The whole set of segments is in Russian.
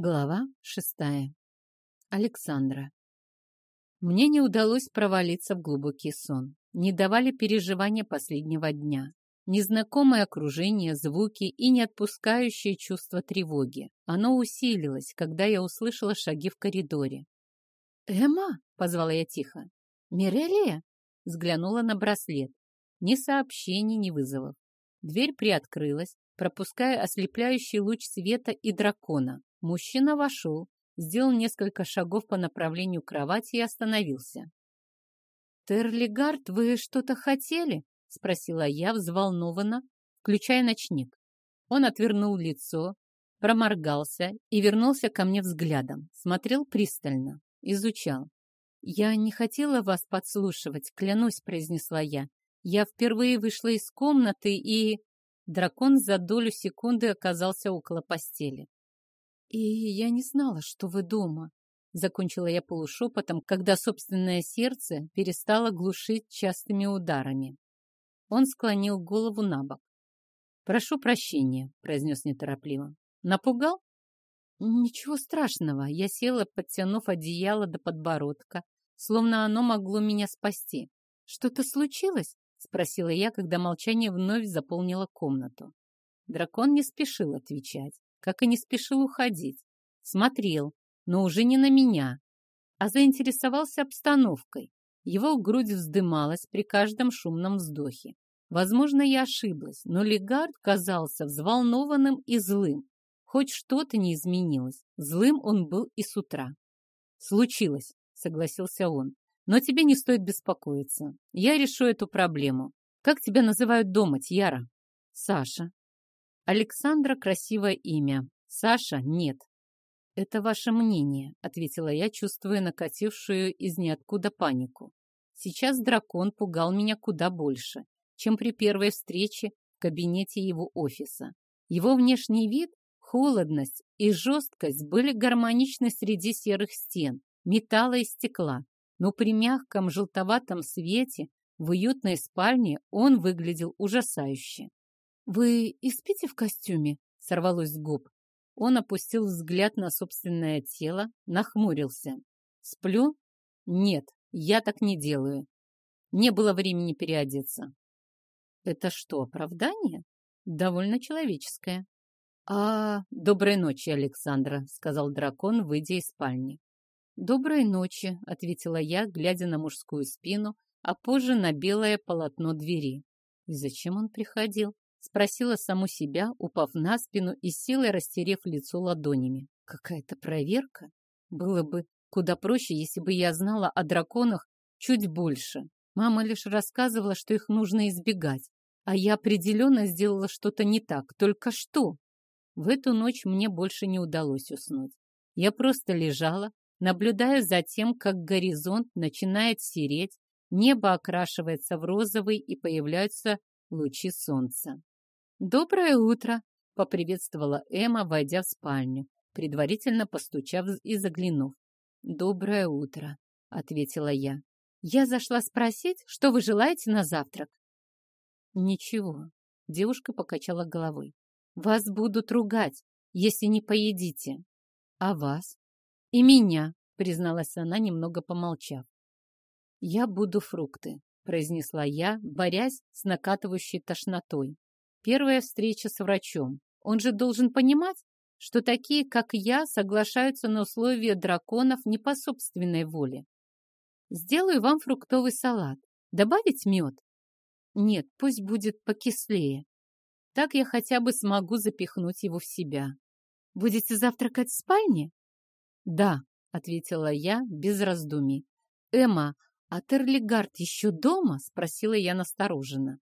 Глава шестая. Александра. Мне не удалось провалиться в глубокий сон. Не давали переживания последнего дня. Незнакомое окружение, звуки и не отпускающее чувство тревоги. Оно усилилось, когда я услышала шаги в коридоре. «Эмма?» — позвала я тихо. «Мирелия?» — взглянула на браслет. Ни сообщений, ни вызовов. Дверь приоткрылась, пропуская ослепляющий луч света и дракона. Мужчина вошел, сделал несколько шагов по направлению кровати и остановился. «Терлигард, вы что-то хотели?» — спросила я взволнованно, включая ночник. Он отвернул лицо, проморгался и вернулся ко мне взглядом. Смотрел пристально, изучал. «Я не хотела вас подслушивать, клянусь», — произнесла я. «Я впервые вышла из комнаты и...» Дракон за долю секунды оказался около постели. «И я не знала, что вы дома», — закончила я полушепотом, когда собственное сердце перестало глушить частыми ударами. Он склонил голову на бок. «Прошу прощения», — произнес неторопливо. «Напугал?» «Ничего страшного». Я села, подтянув одеяло до подбородка, словно оно могло меня спасти. «Что-то случилось?» — спросила я, когда молчание вновь заполнило комнату. Дракон не спешил отвечать как и не спешил уходить. Смотрел, но уже не на меня, а заинтересовался обстановкой. Его грудь вздымалась при каждом шумном вздохе. Возможно, я ошиблась, но Легард казался взволнованным и злым. Хоть что-то не изменилось. Злым он был и с утра. «Случилось», — согласился он. «Но тебе не стоит беспокоиться. Я решу эту проблему. Как тебя называют дома, Тьяра?» «Саша», Александра – красивое имя. Саша – нет. «Это ваше мнение», — ответила я, чувствуя накатившую из ниоткуда панику. Сейчас дракон пугал меня куда больше, чем при первой встрече в кабинете его офиса. Его внешний вид, холодность и жесткость были гармоничны среди серых стен, металла и стекла, но при мягком желтоватом свете в уютной спальне он выглядел ужасающе. «Вы и спите в костюме?» — сорвалось с губ. Он опустил взгляд на собственное тело, нахмурился. «Сплю? Нет, я так не делаю. Не было времени переодеться». «Это что, оправдание?» «Довольно человеческое». «А, доброй ночи, Александра», — сказал дракон, выйдя из спальни. «Доброй ночи», — ответила я, глядя на мужскую спину, а позже на белое полотно двери. И зачем он приходил? Спросила саму себя, упав на спину и силой растерев лицо ладонями. Какая-то проверка? Было бы куда проще, если бы я знала о драконах чуть больше. Мама лишь рассказывала, что их нужно избегать. А я определенно сделала что-то не так. Только что? В эту ночь мне больше не удалось уснуть. Я просто лежала, наблюдая за тем, как горизонт начинает сереть, небо окрашивается в розовый и появляются лучи солнца. «Доброе утро!» — поприветствовала Эмма, войдя в спальню, предварительно постучав и заглянув. «Доброе утро!» — ответила я. «Я зашла спросить, что вы желаете на завтрак?» «Ничего», — девушка покачала головой. «Вас будут ругать, если не поедите». «А вас?» «И меня», — призналась она, немного помолчав. «Я буду фрукты», — произнесла я, борясь с накатывающей тошнотой. Первая встреча с врачом. Он же должен понимать, что такие, как я, соглашаются на условия драконов не по собственной воле. Сделаю вам фруктовый салат. Добавить мед? Нет, пусть будет покислее. Так я хотя бы смогу запихнуть его в себя. Будете завтракать в спальне? Да, ответила я без раздумий. Эмма, а Терлигард еще дома? Спросила я настороженно.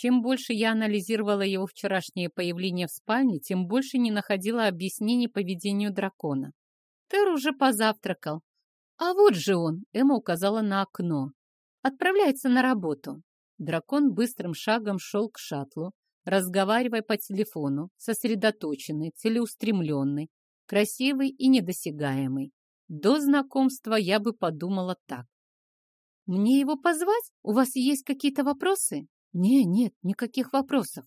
Чем больше я анализировала его вчерашнее появление в спальне, тем больше не находила объяснений поведению дракона. Тер уже позавтракал. А вот же он, Эмма указала на окно. Отправляется на работу. Дракон быстрым шагом шел к шаттлу, разговаривая по телефону, сосредоточенный, целеустремленный, красивый и недосягаемый. До знакомства я бы подумала так. «Мне его позвать? У вас есть какие-то вопросы?» Не, нет, никаких вопросов.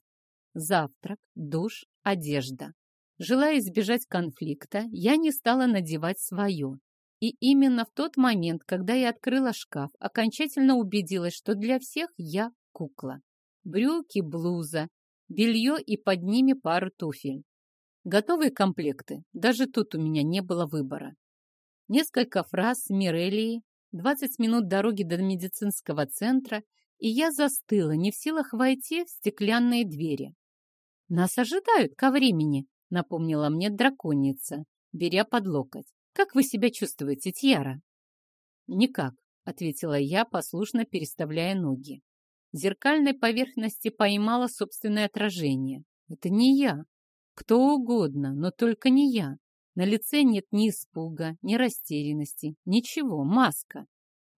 Завтрак, душ, одежда. Желая избежать конфликта, я не стала надевать свое. И именно в тот момент, когда я открыла шкаф, окончательно убедилась, что для всех я кукла. Брюки, блуза, белье и под ними пару туфель. Готовые комплекты. Даже тут у меня не было выбора. Несколько фраз с Мирелией, 20 минут дороги до медицинского центра, и я застыла, не в силах войти в стеклянные двери. «Нас ожидают ко времени», — напомнила мне драконица, беря под локоть. «Как вы себя чувствуете, Тьяра?» «Никак», — ответила я, послушно переставляя ноги. В зеркальной поверхности поймала собственное отражение. «Это не я. Кто угодно, но только не я. На лице нет ни испуга, ни растерянности, ничего, маска.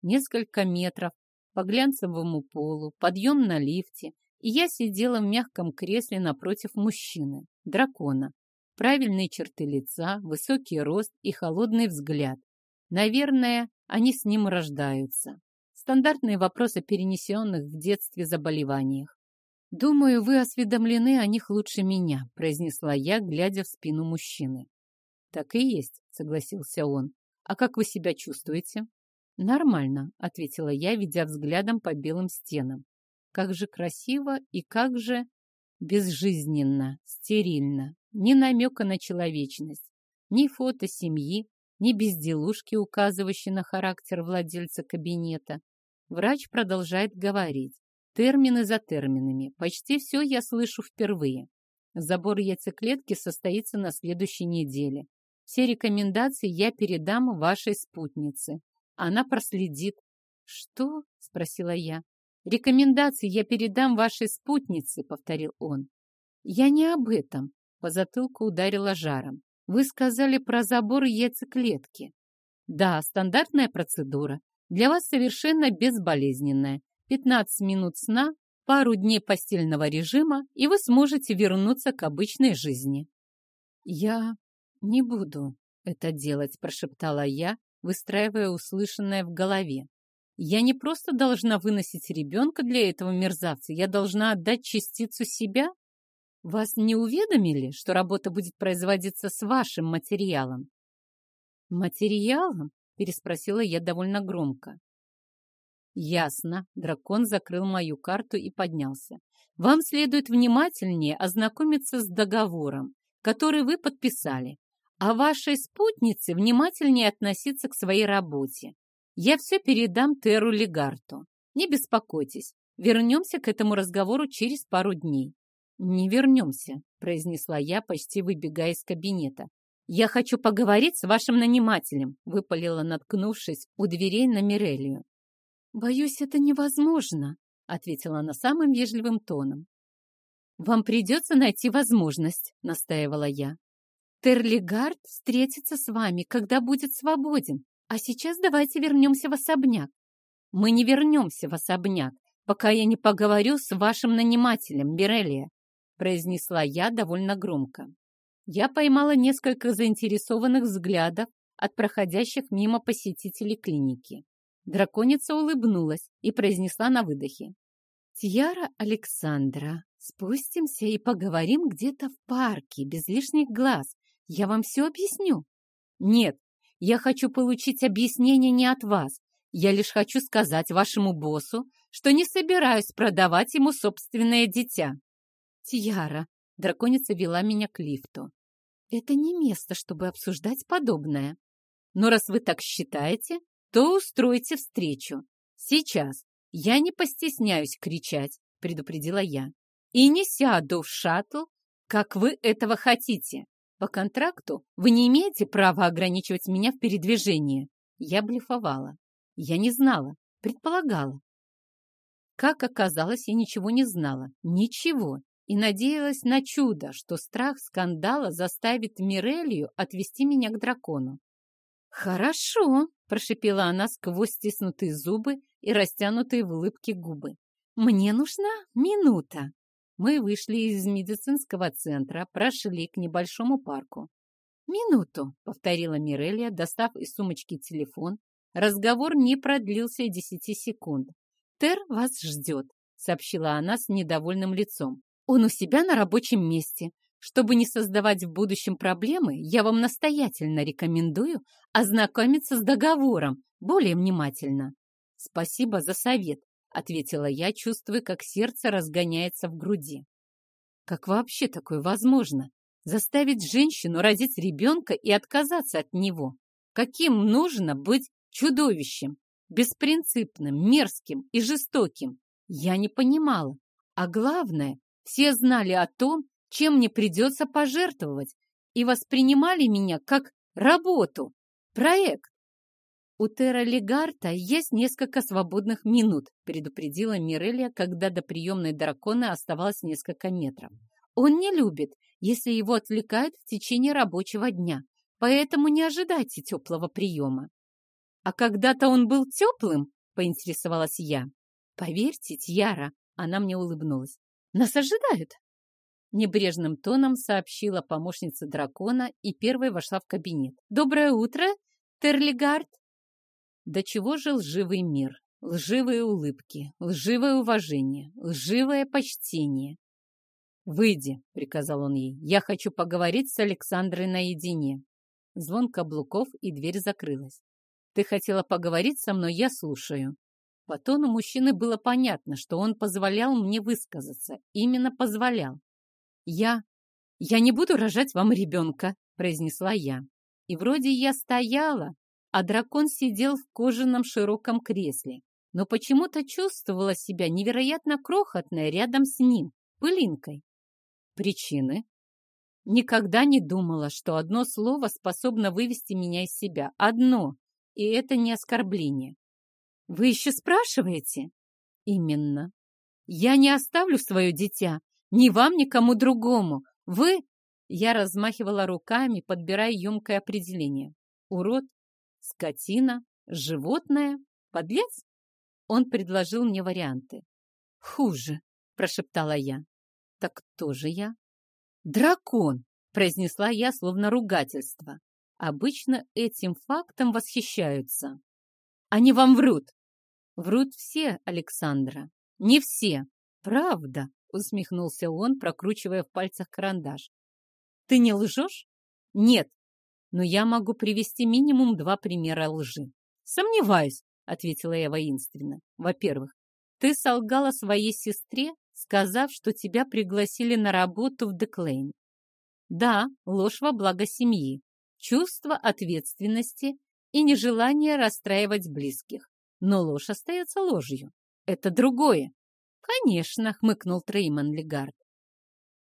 Несколько метров по глянцевому полу, подъем на лифте, и я сидела в мягком кресле напротив мужчины, дракона. Правильные черты лица, высокий рост и холодный взгляд. Наверное, они с ним рождаются. Стандартные вопросы перенесенных в детстве заболеваниях. «Думаю, вы осведомлены о них лучше меня», — произнесла я, глядя в спину мужчины. «Так и есть», — согласился он. «А как вы себя чувствуете?» «Нормально», — ответила я, ведя взглядом по белым стенам. «Как же красиво и как же безжизненно, стерильно, ни намека на человечность, ни фото семьи, ни безделушки, указывающие на характер владельца кабинета. Врач продолжает говорить. Термины за терминами. Почти все я слышу впервые. Забор яйцеклетки состоится на следующей неделе. Все рекомендации я передам вашей спутнице. Она проследит. Что? Спросила я. Рекомендации я передам вашей спутнице, повторил он. Я не об этом. По затылку ударила жаром. Вы сказали про забор яйцеклетки. Да, стандартная процедура. Для вас совершенно безболезненная. 15 минут сна, пару дней постельного режима, и вы сможете вернуться к обычной жизни. Я «Не буду это делать», — прошептала я, выстраивая услышанное в голове. «Я не просто должна выносить ребенка для этого мерзавца, я должна отдать частицу себя? Вас не уведомили, что работа будет производиться с вашим материалом?» «Материалом?» — переспросила я довольно громко. «Ясно». Дракон закрыл мою карту и поднялся. «Вам следует внимательнее ознакомиться с договором, который вы подписали а вашей спутнице внимательнее относиться к своей работе. Я все передам Теру Легарту. Не беспокойтесь, вернемся к этому разговору через пару дней. Не вернемся, произнесла я, почти выбегая из кабинета. «Я хочу поговорить с вашим нанимателем», — выпалила, наткнувшись у дверей на Мирелию. «Боюсь, это невозможно», — ответила она самым вежливым тоном. «Вам придется найти возможность», — настаивала я. Терлигард встретится с вами, когда будет свободен. А сейчас давайте вернемся в особняк. Мы не вернемся в особняк, пока я не поговорю с вашим нанимателем, Бирелия, произнесла я довольно громко. Я поймала несколько заинтересованных взглядов от проходящих мимо посетителей клиники. Драконица улыбнулась и произнесла на выдохе. «Тьяра Александра, спустимся и поговорим где-то в парке, без лишних глаз. Я вам все объясню. Нет, я хочу получить объяснение не от вас. Я лишь хочу сказать вашему боссу, что не собираюсь продавать ему собственное дитя. Тьяра, драконица вела меня к лифту. Это не место, чтобы обсуждать подобное. Но раз вы так считаете, то устройте встречу. Сейчас. Я не постесняюсь кричать, предупредила я. И не сяду в шаттл, как вы этого хотите. По контракту вы не имеете права ограничивать меня в передвижении. Я блефовала. Я не знала, предполагала. Как оказалось, я ничего не знала. Ничего. И надеялась на чудо, что страх скандала заставит Мирелью отвести меня к дракону. «Хорошо», — прошипела она сквозь стиснутые зубы и растянутые в улыбке губы. «Мне нужна минута». Мы вышли из медицинского центра, прошли к небольшому парку. «Минуту», — повторила Мирелия, достав из сумочки телефон. Разговор не продлился десяти секунд. «Тер вас ждет», — сообщила она с недовольным лицом. «Он у себя на рабочем месте. Чтобы не создавать в будущем проблемы, я вам настоятельно рекомендую ознакомиться с договором более внимательно. Спасибо за совет, ответила я, чувствуя, как сердце разгоняется в груди. Как вообще такое возможно? Заставить женщину родить ребенка и отказаться от него? Каким нужно быть чудовищем, беспринципным, мерзким и жестоким? Я не понимала. А главное, все знали о том, чем мне придется пожертвовать, и воспринимали меня как работу, проект. «У Легарта есть несколько свободных минут», предупредила Мирелия, когда до приемной дракона оставалось несколько метров. «Он не любит, если его отвлекают в течение рабочего дня, поэтому не ожидайте теплого приема». «А когда-то он был теплым?» — поинтересовалась я. «Поверьте, Тьяра», — она мне улыбнулась, — «нас ожидают». Небрежным тоном сообщила помощница дракона и первой вошла в кабинет. «Доброе утро, Терлигард!» До чего же лживый мир? Лживые улыбки, лживое уважение, лживое почтение. «Выйди», — приказал он ей, — «я хочу поговорить с Александрой наедине». Звон каблуков, и дверь закрылась. «Ты хотела поговорить со мной, я слушаю». По тону мужчины было понятно, что он позволял мне высказаться. Именно позволял. «Я... я не буду рожать вам ребенка», — произнесла я. И вроде я стояла, а дракон сидел в кожаном широком кресле, но почему-то чувствовала себя невероятно крохотной рядом с ним, пылинкой. Причины? Никогда не думала, что одно слово способно вывести меня из себя. Одно. И это не оскорбление. Вы еще спрашиваете? Именно. Я не оставлю свое дитя. Ни вам, ни кому другому. Вы... Я размахивала руками, подбирая емкое определение. Урод, Скотина? Животное? Подлец? Он предложил мне варианты. Хуже, прошептала я. Так кто же я? Дракон, произнесла я словно ругательство. Обычно этим фактом восхищаются. Они вам врут. Врут все, Александра. Не все. Правда, усмехнулся он, прокручивая в пальцах карандаш. Ты не лжешь? Нет, но я могу привести минимум два примера лжи. Сомневаюсь, ответила я воинственно. Во-первых, ты солгала своей сестре, сказав, что тебя пригласили на работу в Деклейн. Да, ложь во благо семьи, чувство ответственности и нежелание расстраивать близких. Но ложь остается ложью. Это другое. Конечно, хмыкнул Трейман Легард.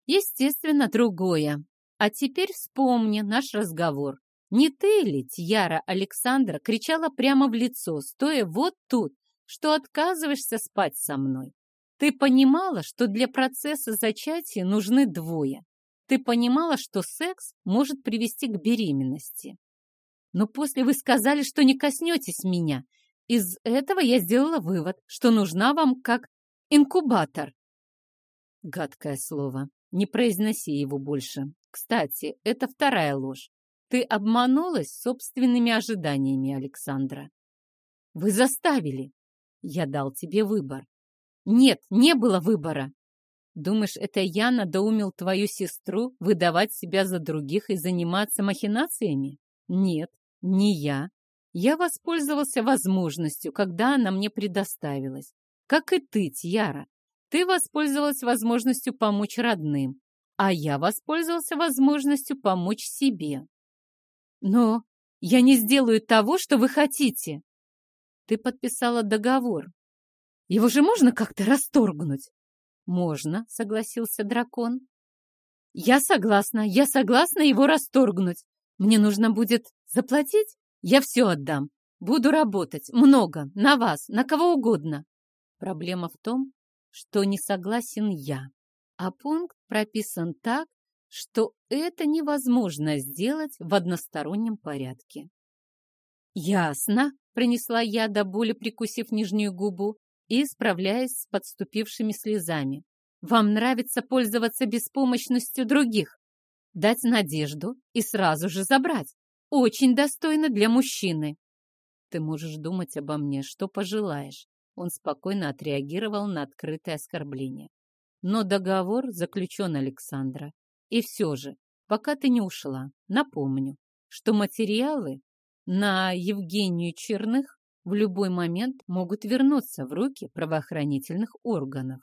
Естественно, другое. А теперь вспомни наш разговор. Не ты ли, Тьяра Александра, кричала прямо в лицо, стоя вот тут, что отказываешься спать со мной? Ты понимала, что для процесса зачатия нужны двое. Ты понимала, что секс может привести к беременности. Но после вы сказали, что не коснетесь меня. Из этого я сделала вывод, что нужна вам как инкубатор. Гадкое слово. Не произноси его больше. Кстати, это вторая ложь. Ты обманулась собственными ожиданиями, Александра. Вы заставили. Я дал тебе выбор. Нет, не было выбора. Думаешь, это я надоумил твою сестру выдавать себя за других и заниматься махинациями? Нет, не я. Я воспользовался возможностью, когда она мне предоставилась. Как и ты, Тьяра. Ты воспользовалась возможностью помочь родным, а я воспользовался возможностью помочь себе. Но я не сделаю того, что вы хотите. Ты подписала договор. Его же можно как-то расторгнуть? Можно, согласился дракон. Я согласна, я согласна его расторгнуть. Мне нужно будет заплатить? Я все отдам. Буду работать. Много. На вас, на кого угодно. Проблема в том, что не согласен я а пункт прописан так, что это невозможно сделать в одностороннем порядке. «Ясно», — принесла я до боли, прикусив нижнюю губу и справляясь с подступившими слезами. «Вам нравится пользоваться беспомощностью других, дать надежду и сразу же забрать. Очень достойно для мужчины». «Ты можешь думать обо мне, что пожелаешь», — он спокойно отреагировал на открытое оскорбление. Но договор заключен, Александра, И все же, пока ты не ушла, напомню, что материалы на Евгению Черных в любой момент могут вернуться в руки правоохранительных органов.